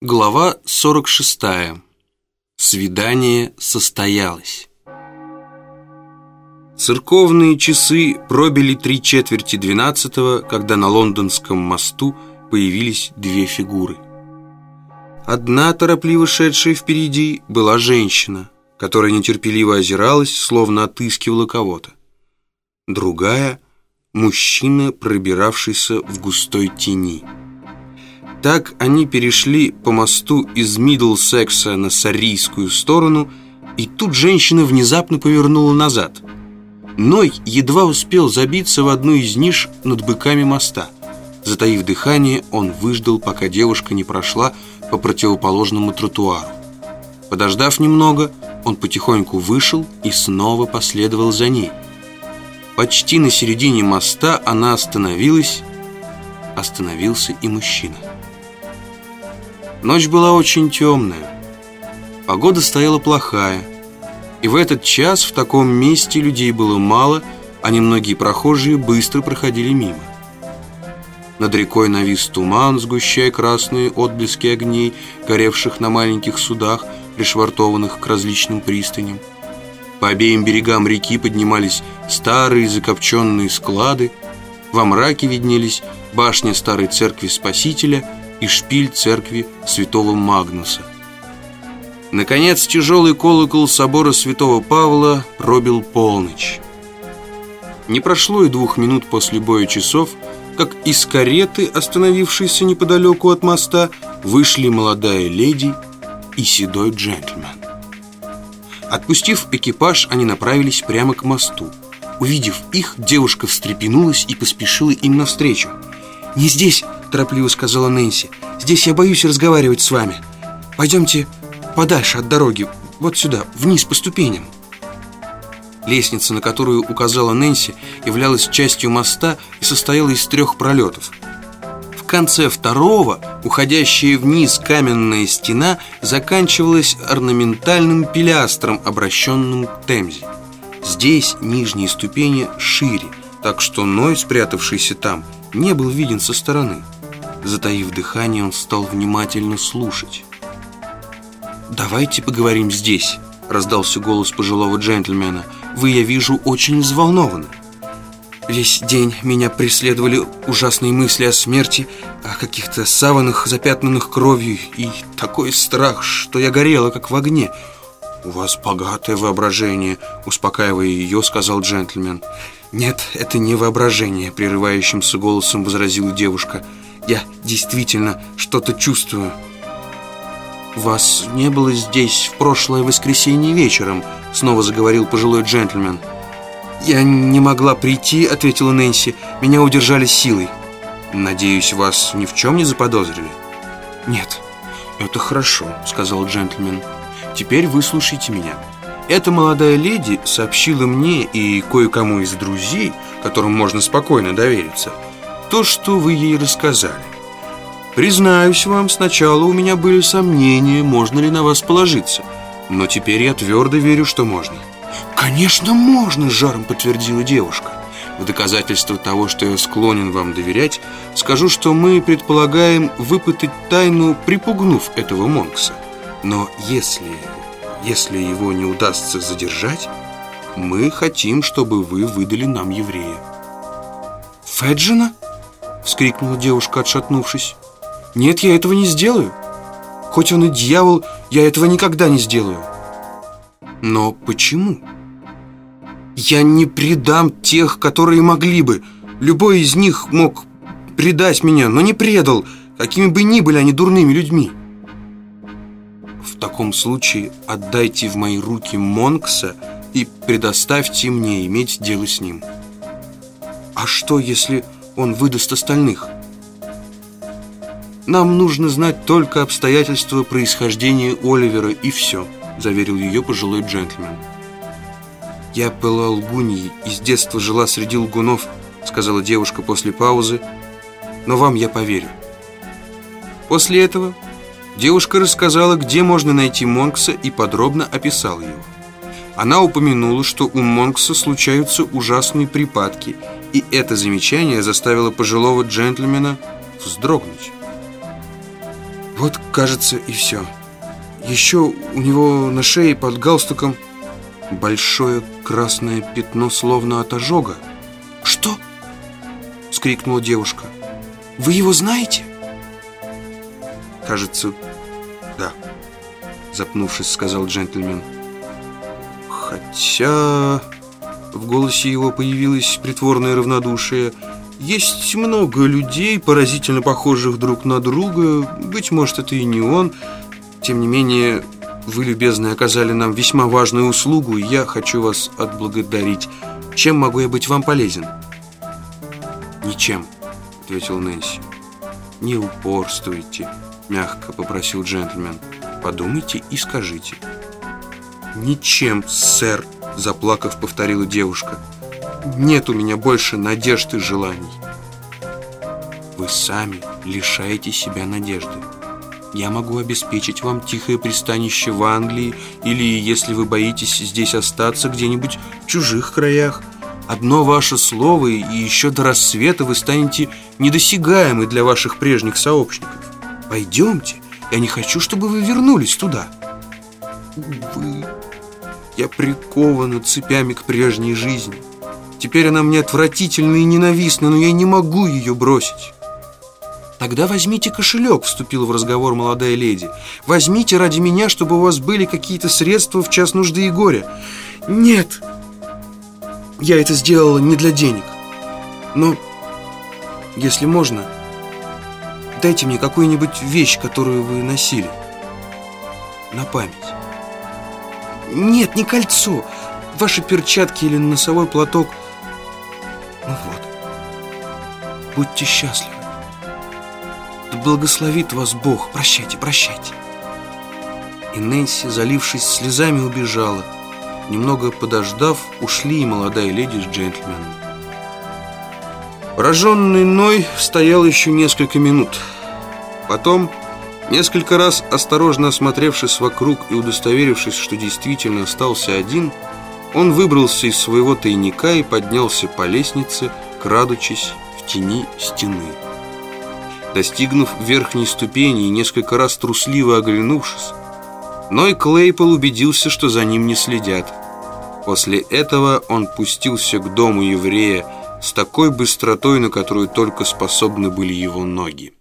Глава 46. Свидание состоялось. Церковные часы пробили три четверти двенадцатого, когда на лондонском мосту появились две фигуры. Одна, торопливо шедшая впереди, была женщина, которая нетерпеливо озиралась, словно отыскивала кого-то. Другая – мужчина, пробиравшийся в густой тени – так они перешли по мосту из Мидлсекса на Сарийскую сторону, и тут женщина внезапно повернула назад. Ной едва успел забиться в одну из ниш над быками моста. Затаив дыхание, он выждал, пока девушка не прошла по противоположному тротуару. Подождав немного, он потихоньку вышел и снова последовал за ней. Почти на середине моста она остановилась, остановился и мужчина. Ночь была очень темная. Погода стояла плохая. И в этот час в таком месте людей было мало, а немногие прохожие быстро проходили мимо. Над рекой навис туман, сгущая красные отблески огней, горевших на маленьких судах, пришвартованных к различным пристаням. По обеим берегам реки поднимались старые закопченные склады, во мраке виднелись башня старой церкви Спасителя – и шпиль церкви святого Магнуса. Наконец, тяжелый колокол собора святого Павла пробил полночь. Не прошло и двух минут после боя часов, как из кареты, остановившейся неподалеку от моста, вышли молодая леди и седой джентльмен. Отпустив экипаж, они направились прямо к мосту. Увидев их, девушка встрепенулась и поспешила им навстречу. «Не здесь!» Торопливо сказала Нэнси. «Здесь я боюсь разговаривать с вами. Пойдемте подальше от дороги, вот сюда, вниз по ступеням». Лестница, на которую указала Нэнси, являлась частью моста и состояла из трех пролетов. В конце второго, уходящая вниз каменная стена, заканчивалась орнаментальным пилястром, обращенным к Темзе. Здесь нижние ступени шире, так что Ной, спрятавшийся там, не был виден со стороны. Затаив дыхание, он стал внимательно слушать. «Давайте поговорим здесь», — раздался голос пожилого джентльмена. «Вы, я вижу, очень взволнованы». Весь день меня преследовали ужасные мысли о смерти, о каких-то саванах, запятнанных кровью, и такой страх, что я горела, как в огне. «У вас богатое воображение», — успокаивая ее, сказал джентльмен. «Нет, это не воображение», — прерывающимся голосом возразила девушка. Я действительно что-то чувствую. «Вас не было здесь в прошлое воскресенье вечером», снова заговорил пожилой джентльмен. «Я не могла прийти», — ответила Нэнси. «Меня удержали силой». «Надеюсь, вас ни в чем не заподозрили?» «Нет, это хорошо», — сказал джентльмен. «Теперь выслушайте меня». Эта молодая леди сообщила мне и кое-кому из друзей, которым можно спокойно довериться, то, что вы ей рассказали. Признаюсь вам, сначала у меня были сомнения, можно ли на вас положиться. Но теперь я твердо верю, что можно. «Конечно, можно!» – жаром подтвердила девушка. В доказательство того, что я склонен вам доверять, скажу, что мы предполагаем выпытать тайну, припугнув этого Монкса. Но если, если его не удастся задержать, мы хотим, чтобы вы выдали нам еврея. Феджина? Вскрикнула девушка, отшатнувшись. Нет, я этого не сделаю. Хоть он и дьявол, я этого никогда не сделаю. Но почему? Я не предам тех, которые могли бы. Любой из них мог предать меня, но не предал, какими бы ни были они дурными людьми. В таком случае отдайте в мои руки Монкса и предоставьте мне иметь дело с ним. А что, если он выдаст остальных? Нам нужно знать только обстоятельства происхождения Оливера и все, заверил ее пожилой джентльмен. Я была лгуньей и с детства жила среди лгунов, сказала девушка после паузы, но вам я поверю. После этого девушка рассказала, где можно найти Монкса и подробно описала его. Она упомянула, что у Монкса случаются ужасные припадки, и это замечание заставило пожилого джентльмена вздрогнуть. Вот, кажется, и все. Еще у него на шее под галстуком большое красное пятно, словно от ожога. «Что?» — скрикнула девушка. «Вы его знаете?» «Кажется, да», — запнувшись, сказал джентльмен. «Хотя...» В голосе его появилось притворное равнодушие. «Есть много людей, поразительно похожих друг на друга. Быть может, это и не он. Тем не менее, вы, любезные, оказали нам весьма важную услугу, и я хочу вас отблагодарить. Чем могу я быть вам полезен?» «Ничем», — ответил Нэнси. «Не упорствуйте», — мягко попросил джентльмен. «Подумайте и скажите». «Ничем, сэр», — заплакав, повторила девушка. «Нет у меня больше надежд и желаний». «Вы сами лишаете себя надежды», я могу обеспечить вам тихое пристанище в Англии или, если вы боитесь здесь остаться, где-нибудь в чужих краях. Одно ваше слово, и еще до рассвета вы станете недосягаемы для ваших прежних сообщников. Пойдемте, я не хочу, чтобы вы вернулись туда. Увы, я прикована цепями к прежней жизни. Теперь она мне отвратительна и ненавистна, но я не могу ее бросить. «Тогда возьмите кошелек», — вступила в разговор молодая леди. «Возьмите ради меня, чтобы у вас были какие-то средства в час нужды и горя». «Нет, я это сделала не для денег. Но, если можно, дайте мне какую-нибудь вещь, которую вы носили. На память». «Нет, не кольцо. Ваши перчатки или носовой платок. Ну вот. Будьте счастливы. Да благословит вас Бог. Прощайте, прощайте. И Нэнси, залившись слезами, убежала. Немного подождав, ушли и молодая леди с джентльменом. Пораженный Ной стоял еще несколько минут. Потом, несколько раз осторожно осмотревшись вокруг и удостоверившись, что действительно остался один, он выбрался из своего тайника и поднялся по лестнице, крадучись в тени стены. Достигнув верхней ступени и несколько раз трусливо оглянувшись, Ной Клейпол убедился, что за ним не следят. После этого он пустился к дому еврея с такой быстротой, на которую только способны были его ноги.